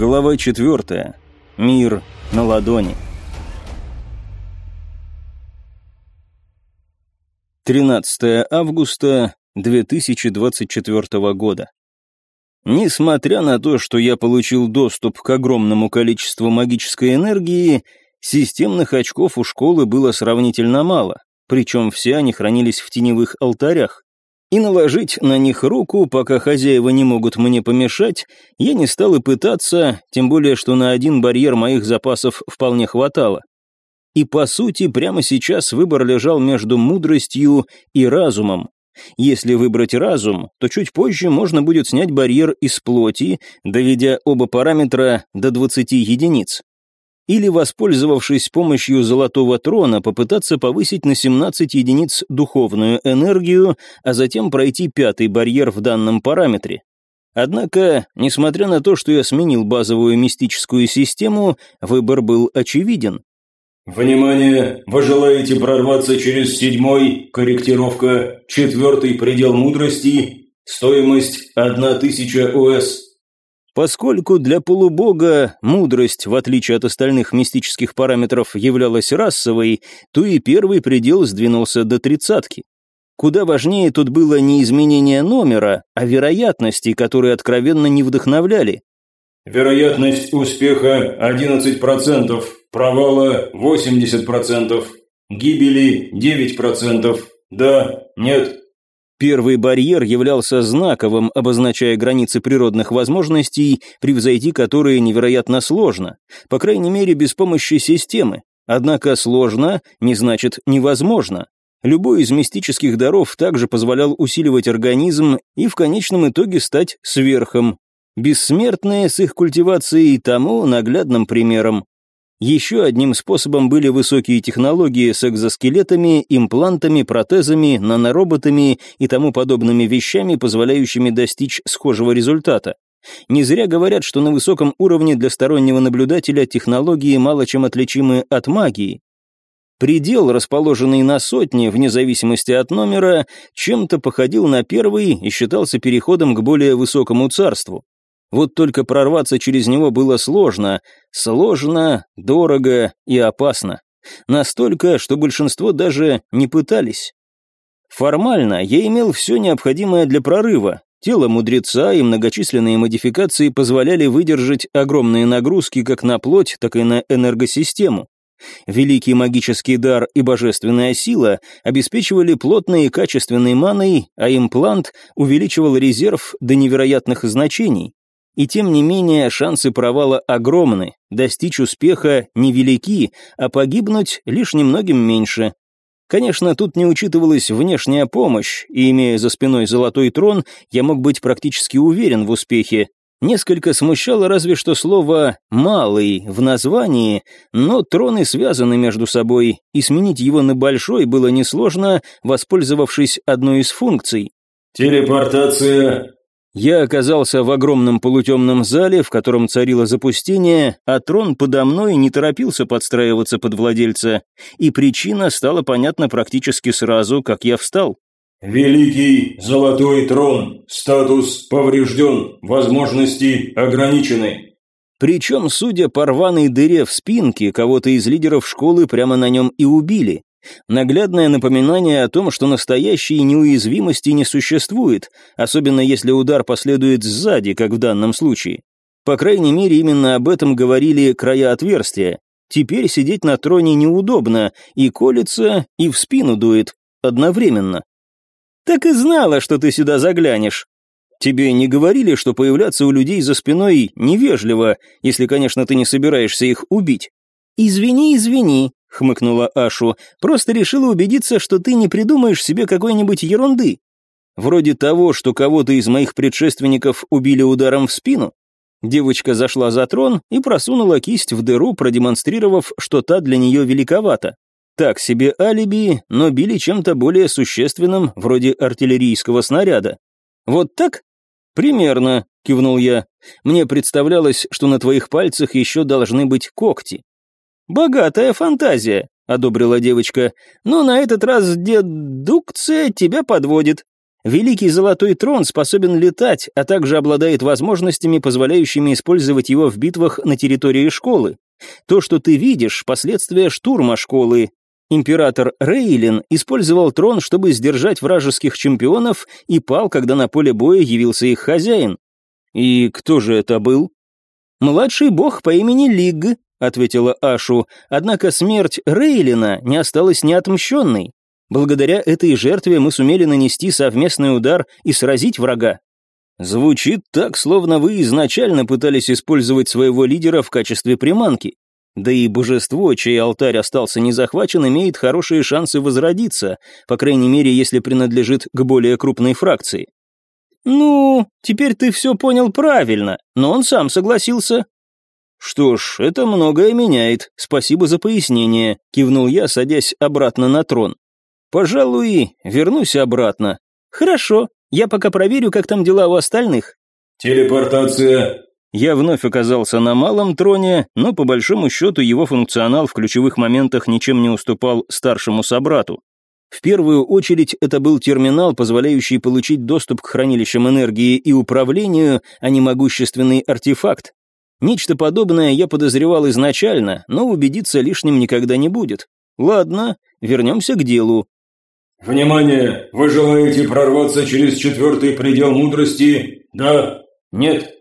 Глава 4. Мир на ладони. 13 августа 2024 года. Несмотря на то, что я получил доступ к огромному количеству магической энергии, системных очков у школы было сравнительно мало, причем все они хранились в теневых алтарях и наложить на них руку, пока хозяева не могут мне помешать, я не стал и пытаться, тем более, что на один барьер моих запасов вполне хватало. И по сути, прямо сейчас выбор лежал между мудростью и разумом. Если выбрать разум, то чуть позже можно будет снять барьер из плоти, доведя оба параметра до 20 единиц или, воспользовавшись помощью Золотого Трона, попытаться повысить на 17 единиц духовную энергию, а затем пройти пятый барьер в данном параметре. Однако, несмотря на то, что я сменил базовую мистическую систему, выбор был очевиден. «Внимание! Вы желаете прорваться через седьмой, корректировка, четвертый предел мудрости, стоимость 1000 ОС». Поскольку для полубога мудрость, в отличие от остальных мистических параметров, являлась расовой, то и первый предел сдвинулся до тридцатки. Куда важнее тут было не изменение номера, а вероятности, которые откровенно не вдохновляли. Вероятность успеха 11%, провала 80%, гибели 9%, да, нет, Первый барьер являлся знаковым, обозначая границы природных возможностей, превзойти которые невероятно сложно, по крайней мере без помощи системы. Однако сложно не значит невозможно. Любой из мистических даров также позволял усиливать организм и в конечном итоге стать сверхом. Бессмертные с их культивацией тому наглядным примером. Еще одним способом были высокие технологии с экзоскелетами, имплантами, протезами, нанороботами и тому подобными вещами, позволяющими достичь схожего результата. Не зря говорят, что на высоком уровне для стороннего наблюдателя технологии мало чем отличимы от магии. Предел, расположенный на сотне, вне зависимости от номера, чем-то походил на первый и считался переходом к более высокому царству. Вот только прорваться через него было сложно. Сложно, дорого и опасно. Настолько, что большинство даже не пытались. Формально я имел все необходимое для прорыва. Тело мудреца и многочисленные модификации позволяли выдержать огромные нагрузки как на плоть, так и на энергосистему. Великий магический дар и божественная сила обеспечивали плотной и качественной маной, а имплант увеличивал резерв до невероятных значений. И тем не менее шансы провала огромны, достичь успеха невелики, а погибнуть лишь немногим меньше. Конечно, тут не учитывалась внешняя помощь, и, имея за спиной золотой трон, я мог быть практически уверен в успехе. Несколько смущало разве что слово «малый» в названии, но троны связаны между собой, и сменить его на большой было несложно, воспользовавшись одной из функций. «Телепортация я оказался в огромном полутемном зале, в котором царило запустение, а трон подо мной не торопился подстраиваться под владельца, и причина стала понятна практически сразу, как я встал. «Великий Золотой Трон. Статус поврежден. Возможности ограничены». Причем, судя по рваной дыре в спинке, кого-то из лидеров школы прямо на нем и убили. Наглядное напоминание о том, что настоящей неуязвимости не существует, особенно если удар последует сзади, как в данном случае. По крайней мере, именно об этом говорили края отверстия. Теперь сидеть на троне неудобно, и колется, и в спину дует, одновременно. «Так и знала, что ты сюда заглянешь», Тебе не говорили, что появляться у людей за спиной невежливо, если, конечно, ты не собираешься их убить? Извини, извини, — хмыкнула Ашу. «Просто решила убедиться, что ты не придумаешь себе какой-нибудь ерунды. Вроде того, что кого-то из моих предшественников убили ударом в спину». Девочка зашла за трон и просунула кисть в дыру, продемонстрировав, что та для нее великовата. Так себе алиби, но били чем-то более существенным, вроде артиллерийского снаряда. «Вот так?» «Примерно», — кивнул я. «Мне представлялось, что на твоих пальцах еще должны быть когти». «Богатая фантазия», — одобрила девочка, «но на этот раз дедукция тебя подводит». Великий Золотой Трон способен летать, а также обладает возможностями, позволяющими использовать его в битвах на территории школы. То, что ты видишь, последствия штурма школы. Император Рейлин использовал трон, чтобы сдержать вражеских чемпионов, и пал, когда на поле боя явился их хозяин. И кто же это был? Младший бог по имени Лиг, ответила Ашу, однако смерть Рейлина не осталась неотмщенной. Благодаря этой жертве мы сумели нанести совместный удар и сразить врага. Звучит так, словно вы изначально пытались использовать своего лидера в качестве приманки. Да и божество, чей алтарь остался незахвачен, имеет хорошие шансы возродиться, по крайней мере, если принадлежит к более крупной фракции. «Ну, теперь ты все понял правильно, но он сам согласился». «Что ж, это многое меняет, спасибо за пояснение», — кивнул я, садясь обратно на трон. «Пожалуй, вернусь обратно». «Хорошо, я пока проверю, как там дела у остальных». «Телепортация». Я вновь оказался на малом троне, но по большому счету его функционал в ключевых моментах ничем не уступал старшему собрату. В первую очередь это был терминал, позволяющий получить доступ к хранилищам энергии и управлению, а не могущественный артефакт. Нечто подобное я подозревал изначально, но убедиться лишним никогда не будет. Ладно, вернемся к делу. «Внимание! Вы желаете прорваться через четвертый предел мудрости? Да? Нет?»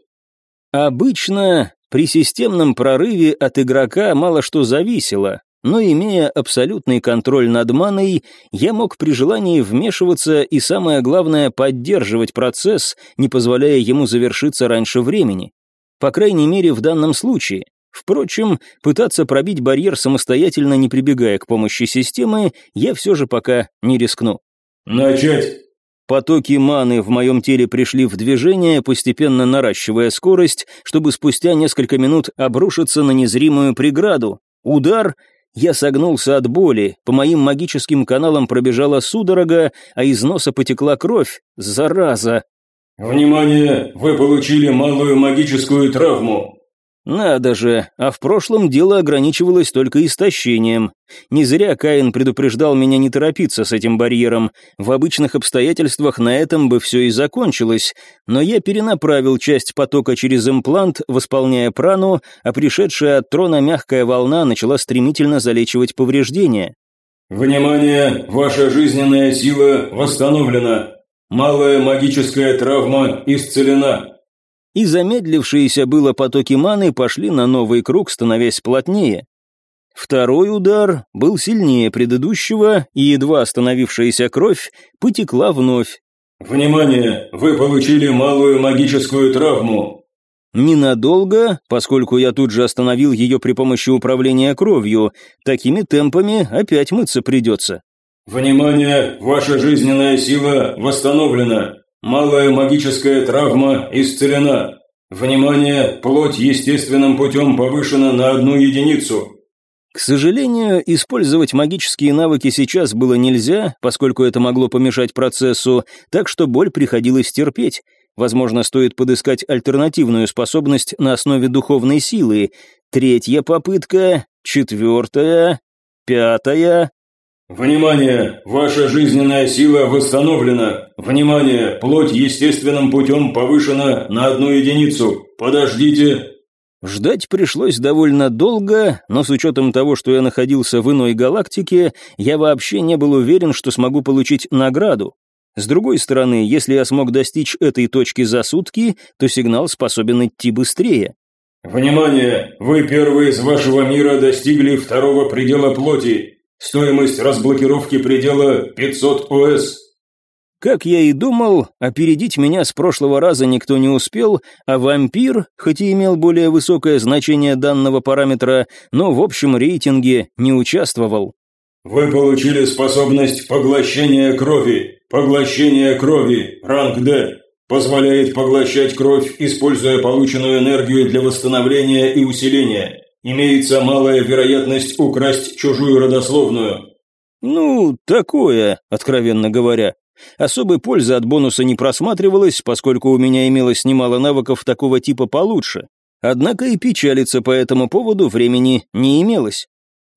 Обычно при системном прорыве от игрока мало что зависело, но имея абсолютный контроль над маной, я мог при желании вмешиваться и, самое главное, поддерживать процесс, не позволяя ему завершиться раньше времени. По крайней мере, в данном случае. Впрочем, пытаться пробить барьер самостоятельно, не прибегая к помощи системы, я все же пока не рискну. «Начать!» Потоки маны в моем теле пришли в движение, постепенно наращивая скорость, чтобы спустя несколько минут обрушиться на незримую преграду. Удар, я согнулся от боли, по моим магическим каналам пробежала судорога, а из носа потекла кровь. Зараза! «Внимание! Вы получили малую магическую травму. Надо же, а в прошлом дело ограничивалось только истощением. Не зря Каин предупреждал меня не торопиться с этим барьером. В обычных обстоятельствах на этом бы все и закончилось, но я перенаправил часть потока через имплант, восполняя прану, а пришедшая от трона мягкая волна начала стремительно залечивать повреждения. «Внимание! Ваша жизненная сила восстановлена. Малая магическая травма исцелена и замедлившиеся было потоки маны пошли на новый круг, становясь плотнее. Второй удар был сильнее предыдущего, и едва остановившаяся кровь потекла вновь. «Внимание! Вы получили малую магическую травму!» Ненадолго, поскольку я тут же остановил ее при помощи управления кровью, такими темпами опять мыться придется. «Внимание! Ваша жизненная сила восстановлена! Малая магическая травма исцелена. Внимание, плоть естественным путем повышена на одну единицу. К сожалению, использовать магические навыки сейчас было нельзя, поскольку это могло помешать процессу, так что боль приходилось терпеть. Возможно, стоит подыскать альтернативную способность на основе духовной силы. Третья попытка, четвертая, пятая. «Внимание! Ваша жизненная сила восстановлена! Внимание! Плоть естественным путем повышена на одну единицу! Подождите!» Ждать пришлось довольно долго, но с учетом того, что я находился в иной галактике, я вообще не был уверен, что смогу получить награду. С другой стороны, если я смог достичь этой точки за сутки, то сигнал способен идти быстрее. «Внимание! Вы первые из вашего мира достигли второго предела плоти. Стоимость разблокировки предела 500 ОС. Как я и думал, опередить меня с прошлого раза никто не успел, а вампир, хоть и имел более высокое значение данного параметра, но в общем рейтинге не участвовал. Вы получили способность поглощения крови. Поглощение крови, ранг D. Позволяет поглощать кровь, используя полученную энергию для восстановления и усиления имеется малая вероятность украсть чужую родословную». «Ну, такое, откровенно говоря. Особой пользы от бонуса не просматривалось, поскольку у меня имелось немало навыков такого типа получше. Однако и печалиться по этому поводу времени не имелось.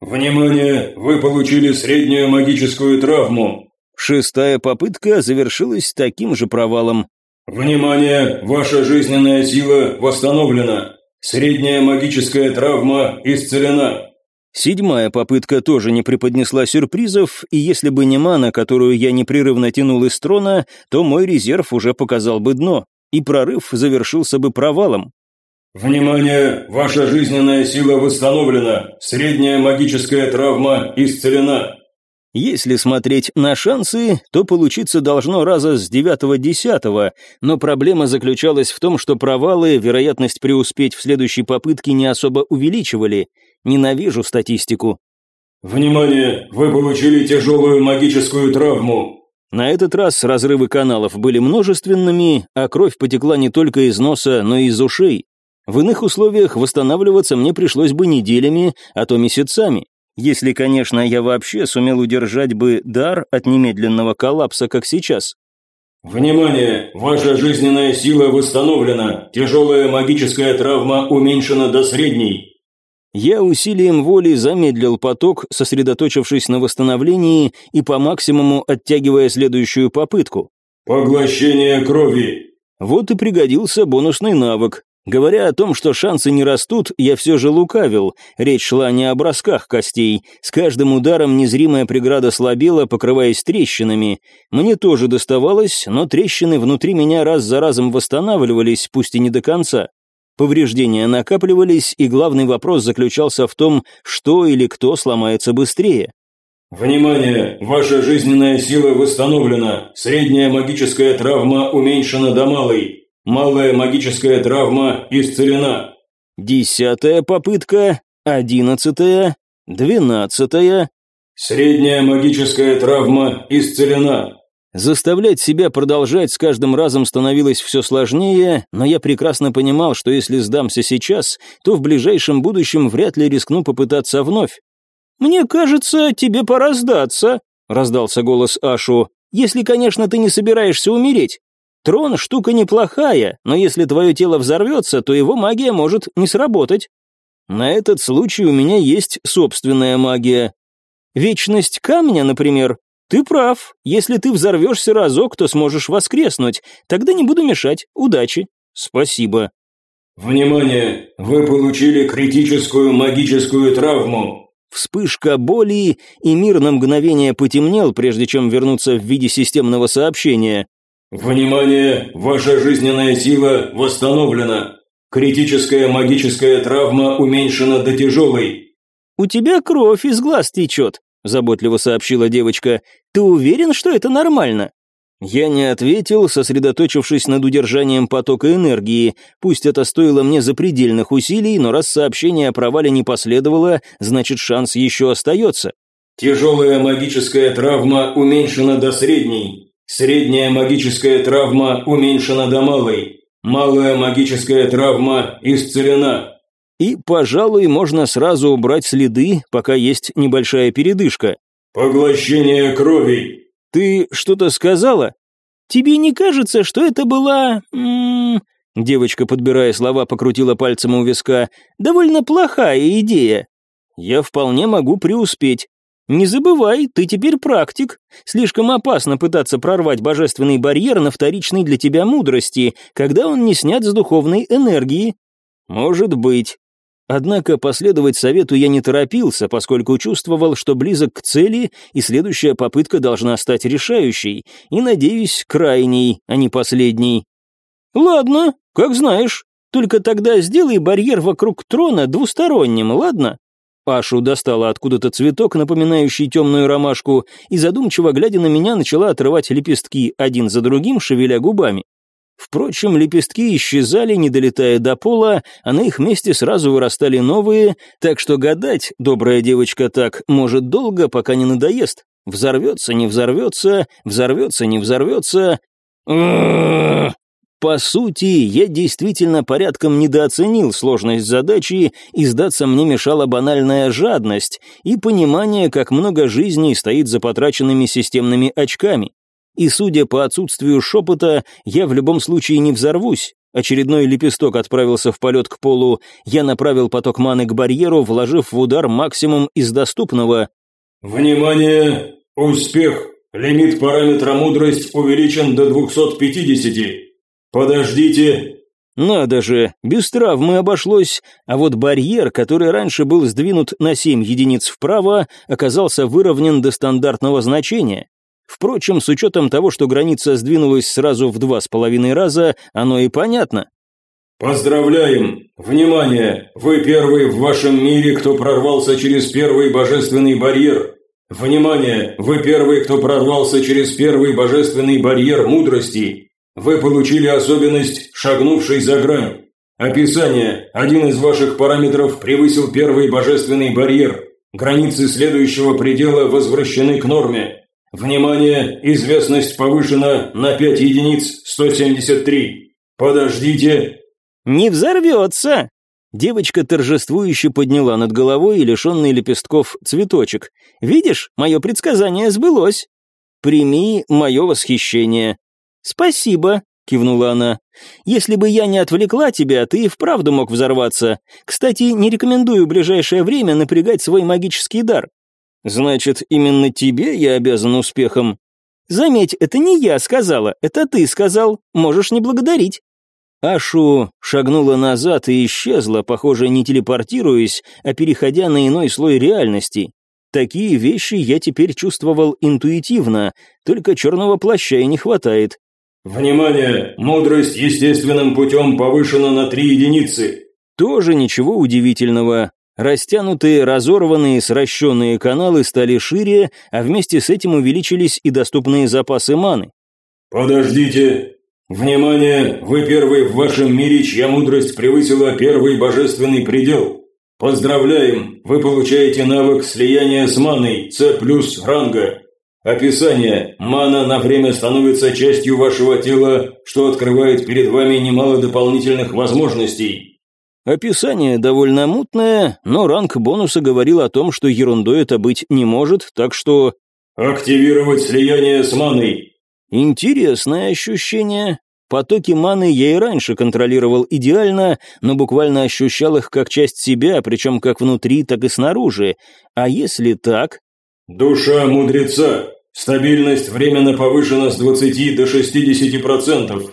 «Внимание! Вы получили среднюю магическую травму». Шестая попытка завершилась таким же провалом. «Внимание! Ваша жизненная сила восстановлена. Средняя магическая травма исцелена». Седьмая попытка тоже не преподнесла сюрпризов, и если бы не мана, которую я непрерывно тянул из трона, то мой резерв уже показал бы дно, и прорыв завершился бы провалом. «Внимание! Ваша жизненная сила восстановлена. Средняя магическая травма исцелена». Если смотреть на шансы, то получиться должно раза с девятого-десятого, но проблема заключалась в том, что провалы вероятность преуспеть в следующей попытке не особо увеличивали. Ненавижу статистику. «Внимание! Вы получили тяжелую магическую травму!» На этот раз разрывы каналов были множественными, а кровь потекла не только из носа, но и из ушей. В иных условиях восстанавливаться мне пришлось бы неделями, а то месяцами. Если, конечно, я вообще сумел удержать бы дар от немедленного коллапса, как сейчас. «Внимание! Ваша жизненная сила восстановлена. Тяжелая магическая травма уменьшена до средней». Я усилием воли замедлил поток, сосредоточившись на восстановлении и по максимуму оттягивая следующую попытку. «Поглощение крови». Вот и пригодился бонусный навык. Говоря о том, что шансы не растут, я все же лукавил. Речь шла не о бросках костей. С каждым ударом незримая преграда слабела, покрываясь трещинами. Мне тоже доставалось, но трещины внутри меня раз за разом восстанавливались, пусть и не до конца. Повреждения накапливались, и главный вопрос заключался в том, что или кто сломается быстрее. «Внимание! Ваша жизненная сила восстановлена. Средняя магическая травма уменьшена до малой. Малая магическая травма исцелена. Десятая попытка, одиннадцатая, двенадцатая. Средняя магическая травма исцелена. Заставлять себя продолжать с каждым разом становилось все сложнее, но я прекрасно понимал, что если сдамся сейчас, то в ближайшем будущем вряд ли рискну попытаться вновь. «Мне кажется, тебе пора сдаться», — раздался голос Ашу, «если, конечно, ты не собираешься умереть. Трон штука неплохая, но если твое тело взорвется, то его магия может не сработать. На этот случай у меня есть собственная магия. Вечность камня, например. Ты прав, если ты взорвешься разок, то сможешь воскреснуть. Тогда не буду мешать. Удачи. Спасибо. Внимание! Вы получили критическую магическую травму. Вспышка боли, и мир на мгновение потемнел, прежде чем вернуться в виде системного сообщения. «Внимание! Ваша жизненная сила восстановлена. Критическая магическая травма уменьшена до тяжелой». «У тебя кровь из глаз течет», – заботливо сообщила девочка. «Ты уверен, что это нормально?» Я не ответил, сосредоточившись над удержанием потока энергии. Пусть это стоило мне запредельных усилий, но раз сообщение о провале не последовало, значит шанс еще остается. «Тяжелая магическая травма уменьшена до средней. Средняя магическая травма уменьшена до малой. Малая магическая травма исцелена. И, пожалуй, можно сразу убрать следы, пока есть небольшая передышка. Поглощение крови. Ты что-то сказала? Тебе не кажется, что это была... М -м Девочка, подбирая слова, покрутила пальцем у виска. «Довольно плохая идея. Я вполне могу преуспеть. «Не забывай, ты теперь практик. Слишком опасно пытаться прорвать божественный барьер на вторичной для тебя мудрости, когда он не снят с духовной энергии». «Может быть». Однако последовать совету я не торопился, поскольку чувствовал, что близок к цели, и следующая попытка должна стать решающей, и, надеюсь, крайней, а не последней. «Ладно, как знаешь. Только тогда сделай барьер вокруг трона двусторонним, ладно?» Пашу достала откуда-то цветок, напоминающий темную ромашку, и задумчиво глядя на меня, начала отрывать лепестки один за другим, шевеля губами. Впрочем, лепестки исчезали, не долетая до пола, а на их месте сразу вырастали новые, так что гадать, добрая девочка так, может долго, пока не надоест. Взорвется, не взорвется, взорвется, не взорвется. По сути, я действительно порядком недооценил сложность задачи, и сдаться мне мешала банальная жадность и понимание, как много жизней стоит за потраченными системными очками. И судя по отсутствию шепота, я в любом случае не взорвусь. Очередной лепесток отправился в полет к полу, я направил поток маны к барьеру, вложив в удар максимум из доступного. «Внимание! Успех! Лимит параметра мудрость увеличен до 250. Подождите. Надо же, без травмы обошлось, а вот барьер, который раньше был сдвинут на 7 единиц вправо, оказался выровнен до стандартного значения. Впрочем, с учетом того, что граница сдвинулась сразу в два с половиной раза, оно и понятно. «Поздравляем! Внимание! Вы первый в вашем мире, кто прорвался через первый божественный барьер. Внимание! Вы первый, кто прорвался через первый божественный барьер мудрости. Вы получили особенность, шагнувший за грань. Описание. Один из ваших параметров превысил первый божественный барьер. Границы следующего предела возвращены к норме. Внимание! Известность повышена на 5 единиц 173. Подождите. Не взорвется! Девочка торжествующе подняла над головой лишенный лепестков цветочек. «Видишь, мое предсказание сбылось. Прими мое восхищение». «Спасибо», — кивнула она. «Если бы я не отвлекла тебя, ты и вправду мог взорваться. Кстати, не рекомендую в ближайшее время напрягать свой магический дар. Значит, именно тебе я обязан успехом. Заметь, это не я сказала, это ты сказал. Можешь не благодарить. Ашу шагнула назад и исчезла, похоже, не телепортируясь, а переходя на иной слой реальности. Такие вещи я теперь чувствовал интуитивно, только черного плаща и не хватает. «Внимание! Мудрость естественным путем повышена на три единицы!» Тоже ничего удивительного. Растянутые, разорванные, сращенные каналы стали шире, а вместе с этим увеличились и доступные запасы маны. «Подождите! Внимание! Вы первый в вашем мире, чья мудрость превысила первый божественный предел. Поздравляем! Вы получаете навык слияния с маной С плюс ранга. Описание. Мана на время становится частью вашего тела, что открывает перед вами немало дополнительных возможностей. Описание довольно мутное, но ранг бонуса говорил о том, что ерундой это быть не может, так что... «Активировать слияние с маной». Интересное ощущение. Потоки маны я и раньше контролировал идеально, но буквально ощущал их как часть себя, причем как внутри, так и снаружи. А если так... «Душа мудреца. Стабильность временно повышена с 20 до 60%.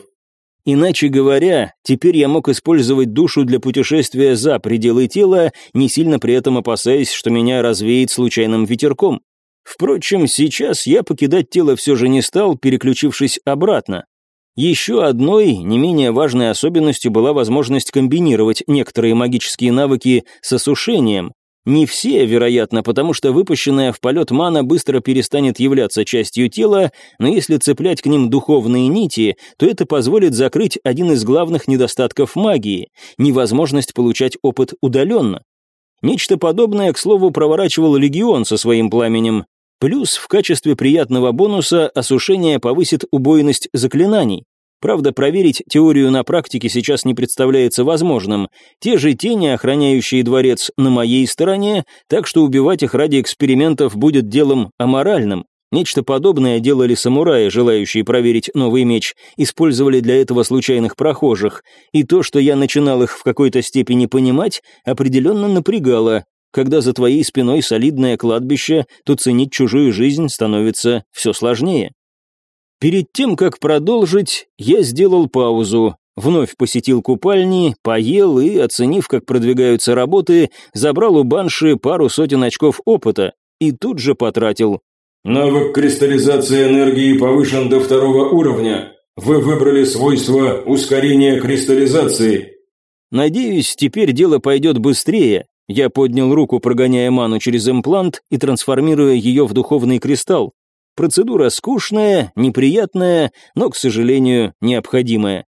Иначе говоря, теперь я мог использовать душу для путешествия за пределы тела, не сильно при этом опасаясь, что меня развеет случайным ветерком. Впрочем, сейчас я покидать тело все же не стал, переключившись обратно. Еще одной, не менее важной особенностью была возможность комбинировать некоторые магические навыки с осушением, не все, вероятно, потому что выпущенная в полет мана быстро перестанет являться частью тела, но если цеплять к ним духовные нити, то это позволит закрыть один из главных недостатков магии – невозможность получать опыт удаленно. Нечто подобное, к слову, проворачивал Легион со своим пламенем. Плюс в качестве приятного бонуса осушение повысит убойность заклинаний. Правда, проверить теорию на практике сейчас не представляется возможным. Те же тени, охраняющие дворец, на моей стороне, так что убивать их ради экспериментов будет делом аморальным. Нечто подобное делали самураи, желающие проверить новый меч, использовали для этого случайных прохожих, и то, что я начинал их в какой-то степени понимать, определенно напрягало. Когда за твоей спиной солидное кладбище, то ценить чужую жизнь становится все сложнее. Перед тем, как продолжить, я сделал паузу, вновь посетил купальни, поел и, оценив, как продвигаются работы, забрал у банши пару сотен очков опыта и тут же потратил. «Навык кристаллизации энергии повышен до второго уровня. Вы выбрали свойство ускорения кристаллизации». «Надеюсь, теперь дело пойдет быстрее». Я поднял руку, прогоняя ману через имплант и трансформируя ее в духовный кристалл. Процедура скучная, неприятная, но, к сожалению, необходимая.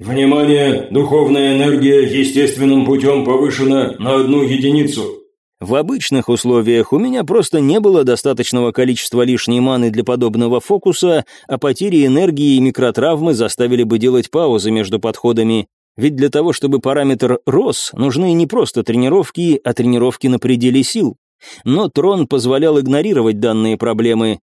«Внимание! Духовная энергия естественным путем повышена на одну единицу». В обычных условиях у меня просто не было достаточного количества лишней маны для подобного фокуса, а потери энергии и микротравмы заставили бы делать паузы между подходами. Ведь для того, чтобы параметр рос, нужны не просто тренировки, а тренировки на пределе сил. Но трон позволял игнорировать данные проблемы,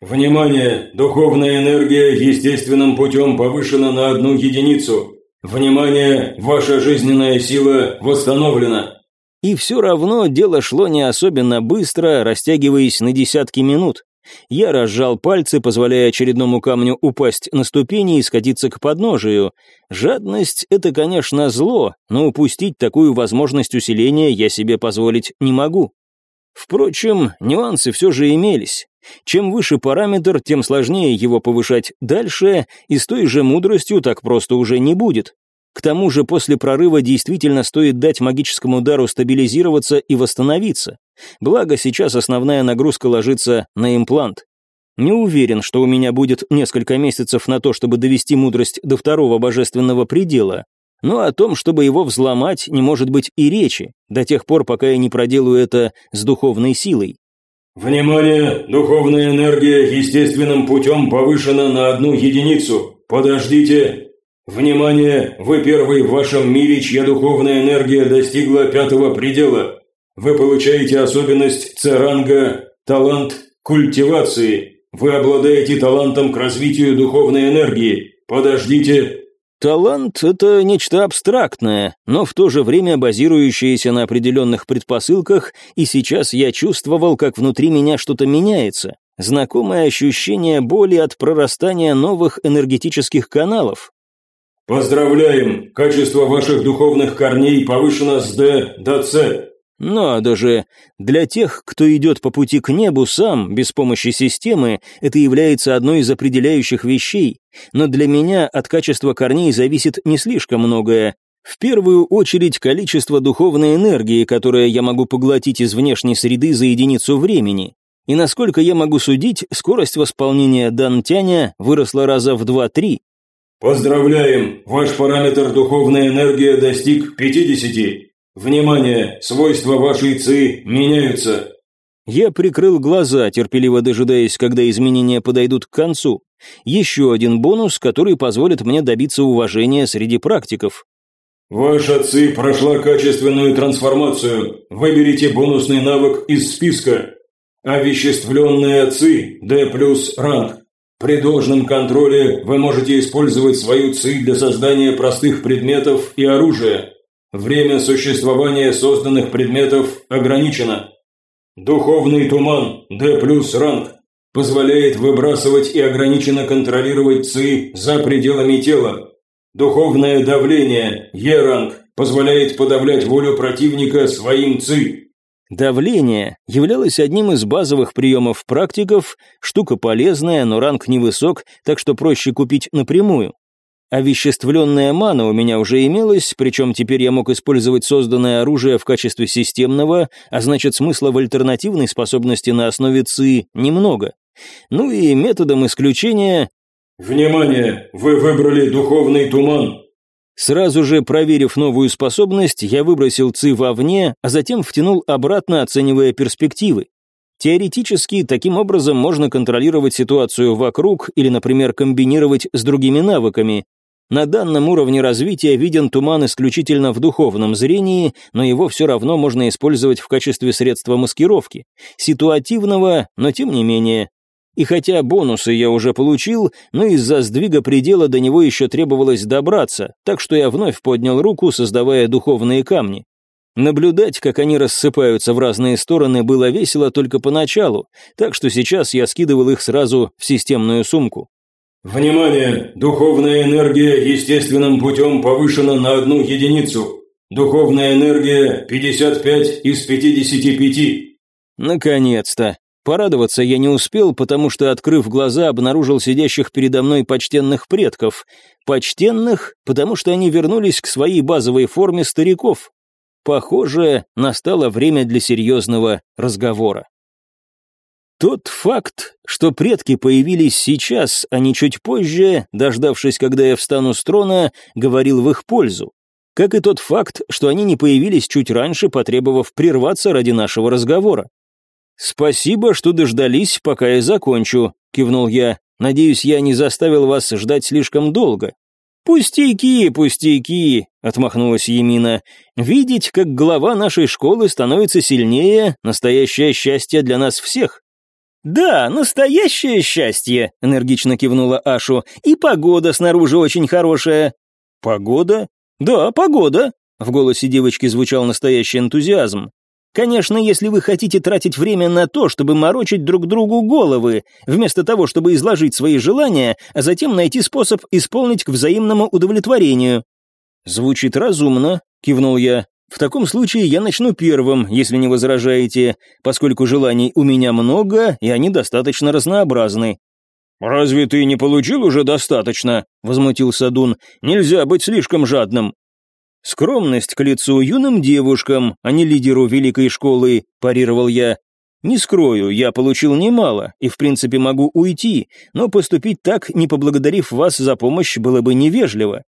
Внимание! Духовная энергия естественным путем повышена на одну единицу. Внимание! Ваша жизненная сила восстановлена. И все равно дело шло не особенно быстро, растягиваясь на десятки минут. Я разжал пальцы, позволяя очередному камню упасть на ступени и скатиться к подножию. Жадность — это, конечно, зло, но упустить такую возможность усиления я себе позволить не могу. Впрочем, нюансы все же имелись. Чем выше параметр, тем сложнее его повышать дальше, и с той же мудростью так просто уже не будет. К тому же после прорыва действительно стоит дать магическому удару стабилизироваться и восстановиться. Благо сейчас основная нагрузка ложится на имплант. Не уверен, что у меня будет несколько месяцев на то, чтобы довести мудрость до второго божественного предела, но о том, чтобы его взломать, не может быть и речи, до тех пор, пока я не проделаю это с духовной силой. «Внимание! Духовная энергия естественным путем повышена на одну единицу. Подождите! Внимание! Вы первый в вашем мире, чья духовная энергия достигла пятого предела. Вы получаете особенность Церанга «Талант культивации». Вы обладаете талантом к развитию духовной энергии. Подождите, Талант — это нечто абстрактное, но в то же время базирующееся на определенных предпосылках, и сейчас я чувствовал, как внутри меня что-то меняется. Знакомое ощущение боли от прорастания новых энергетических каналов. «Поздравляем! Качество ваших духовных корней повышено с D до C. Но даже для тех, кто идет по пути к небу сам, без помощи системы, это является одной из определяющих вещей. Но для меня от качества корней зависит не слишком многое. В первую очередь количество духовной энергии, которое я могу поглотить из внешней среды за единицу времени. И насколько я могу судить, скорость восполнения дантяня выросла раза в 2-3. Поздравляем, ваш параметр духовная энергия достиг 50. «Внимание! Свойства вашей ЦИ меняются!» Я прикрыл глаза, терпеливо дожидаясь, когда изменения подойдут к концу. Еще один бонус, который позволит мне добиться уважения среди практиков. Ваша ЦИ прошла качественную трансформацию. Выберите бонусный навык из списка. Овеществленная ЦИ, D плюс ранг. При должном контроле вы можете использовать свою ЦИ для создания простых предметов и оружия. Время существования созданных предметов ограничено. Духовный туман, D ранг, позволяет выбрасывать и ограниченно контролировать ЦИ за пределами тела. Духовное давление, Е-ранг, позволяет подавлять волю противника своим ЦИ. Давление являлось одним из базовых приемов практиков, штука полезная, но ранг невысок, так что проще купить напрямую. Овеществленная мана у меня уже имелась, причем теперь я мог использовать созданное оружие в качестве системного, а значит смысла в альтернативной способности на основе ЦИ немного. Ну и методом исключения... «Внимание! Вы выбрали духовный туман!» Сразу же проверив новую способность, я выбросил ЦИ вовне, а затем втянул обратно, оценивая перспективы. Теоретически, таким образом можно контролировать ситуацию вокруг или, например, комбинировать с другими навыками, на данном уровне развития виден туман исключительно в духовном зрении, но его все равно можно использовать в качестве средства маскировки. Ситуативного, но тем не менее. И хотя бонусы я уже получил, но из-за сдвига предела до него еще требовалось добраться, так что я вновь поднял руку, создавая духовные камни. Наблюдать, как они рассыпаются в разные стороны, было весело только поначалу, так что сейчас я скидывал их сразу в системную сумку. Внимание! Духовная энергия естественным путем повышена на одну единицу. Духовная энергия 55 из 55. Наконец-то. Порадоваться я не успел, потому что, открыв глаза, обнаружил сидящих передо мной почтенных предков. Почтенных, потому что они вернулись к своей базовой форме стариков. Похоже, настало время для серьезного разговора. Тот факт, что предки появились сейчас, а не чуть позже, дождавшись, когда я встану с трона, говорил в их пользу. Как и тот факт, что они не появились чуть раньше, потребовав прерваться ради нашего разговора. «Спасибо, что дождались, пока я закончу», — кивнул я. «Надеюсь, я не заставил вас ждать слишком долго». «Пустяки, пустяки», — отмахнулась Емина. «Видеть, как глава нашей школы становится сильнее — настоящее счастье для нас всех». «Да, настоящее счастье», — энергично кивнула Ашу, «и погода снаружи очень хорошая». «Погода?» «Да, погода», — в голосе девочки звучал настоящий энтузиазм. Конечно, если вы хотите тратить время на то, чтобы морочить друг другу головы, вместо того, чтобы изложить свои желания, а затем найти способ исполнить к взаимному удовлетворению». «Звучит разумно», — кивнул я. «В таком случае я начну первым, если не возражаете, поскольку желаний у меня много, и они достаточно разнообразны». «Разве ты не получил уже достаточно?» — возмутился Дун. «Нельзя быть слишком жадным». «Скромность к лицу юным девушкам, а не лидеру великой школы», – парировал я. «Не скрою, я получил немало, и в принципе могу уйти, но поступить так, не поблагодарив вас за помощь, было бы невежливо».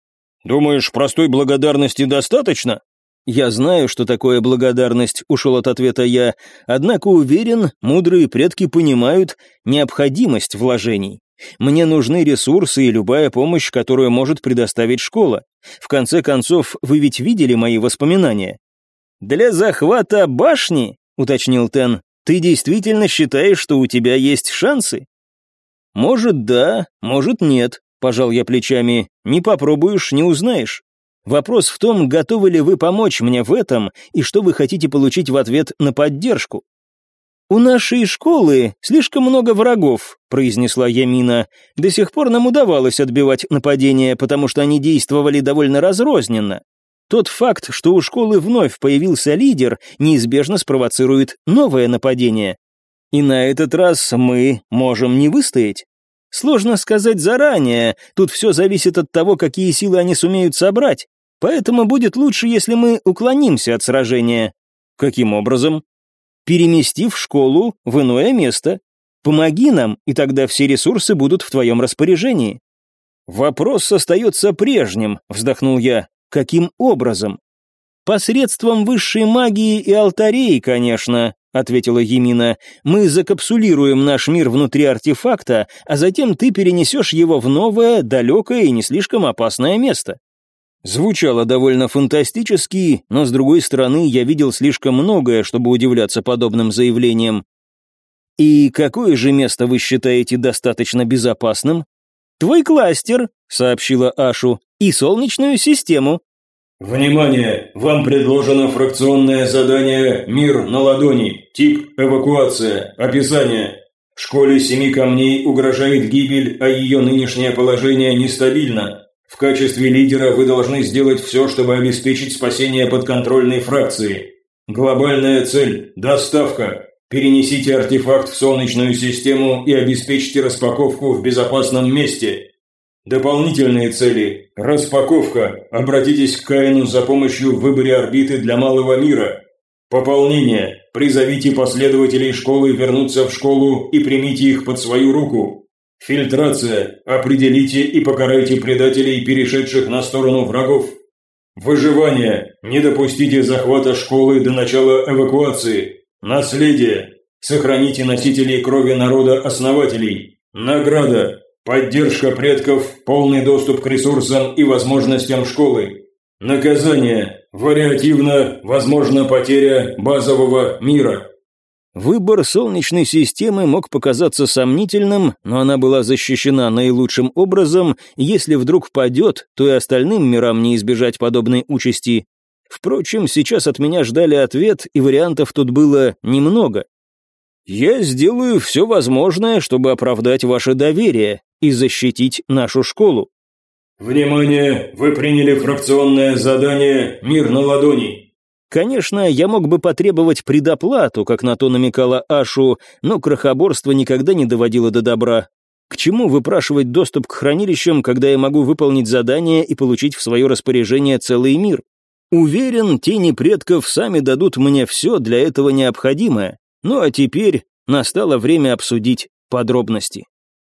«Думаешь, простой благодарности достаточно?» «Я знаю, что такое благодарность», — ушел от ответа я, «однако уверен, мудрые предки понимают необходимость вложений. Мне нужны ресурсы и любая помощь, которую может предоставить школа. В конце концов, вы ведь видели мои воспоминания. Для захвата башни, уточнил Тен, ты действительно считаешь, что у тебя есть шансы? Может, да, может, нет, пожал я плечами. Не попробуешь, не узнаешь. Вопрос в том, готовы ли вы помочь мне в этом и что вы хотите получить в ответ на поддержку. «У нашей школы слишком много врагов», — произнесла Ямина. «До сих пор нам удавалось отбивать нападения, потому что они действовали довольно разрозненно. Тот факт, что у школы вновь появился лидер, неизбежно спровоцирует новое нападение. И на этот раз мы можем не выстоять. Сложно сказать заранее, тут все зависит от того, какие силы они сумеют собрать. Поэтому будет лучше, если мы уклонимся от сражения». «Каким образом?» переместив школу в иное место. Помоги нам, и тогда все ресурсы будут в твоем распоряжении». «Вопрос остается прежним», — вздохнул я. «Каким образом?» «Посредством высшей магии и алтарей, конечно», — ответила Емина. «Мы закапсулируем наш мир внутри артефакта, а затем ты перенесешь его в новое, далекое и не слишком опасное место. Звучало довольно фантастически, но, с другой стороны, я видел слишком многое, чтобы удивляться подобным заявлениям. «И какое же место вы считаете достаточно безопасным?» «Твой кластер», — сообщила Ашу, — «и солнечную систему». «Внимание! Вам предложено фракционное задание «Мир на ладони». Тип «Эвакуация». Описание. Школе семи камней угрожает гибель, а ее нынешнее положение нестабильно. В качестве лидера вы должны сделать все, чтобы обеспечить спасение подконтрольной фракции. Глобальная цель – доставка. Перенесите артефакт в Солнечную систему и обеспечьте распаковку в безопасном месте. Дополнительные цели – распаковка. Обратитесь к Каину за помощью в выборе орбиты для малого мира. Пополнение. Призовите последователей школы вернуться в школу и примите их под свою руку. Фильтрация. Определите и покарайте предателей, перешедших на сторону врагов. Выживание. Не допустите захвата школы до начала эвакуации. Наследие. Сохраните носителей крови народа основателей. Награда. Поддержка предков, полный доступ к ресурсам и возможностям школы. Наказание. Вариативно, возможно потеря базового мира. Выбор Солнечной системы мог показаться сомнительным, но она была защищена наилучшим образом, если вдруг падет, то и остальным мирам не избежать подобной участи. Впрочем, сейчас от меня ждали ответ, и вариантов тут было немного. «Я сделаю все возможное, чтобы оправдать ваше доверие и защитить нашу школу». «Внимание! Вы приняли фракционное задание «Мир на ладони». Конечно, я мог бы потребовать предоплату, как на то намекала Ашу, но крохоборство никогда не доводило до добра. К чему выпрашивать доступ к хранилищам, когда я могу выполнить задание и получить в свое распоряжение целый мир? Уверен, тени предков сами дадут мне все для этого необходимое. Ну а теперь настало время обсудить подробности.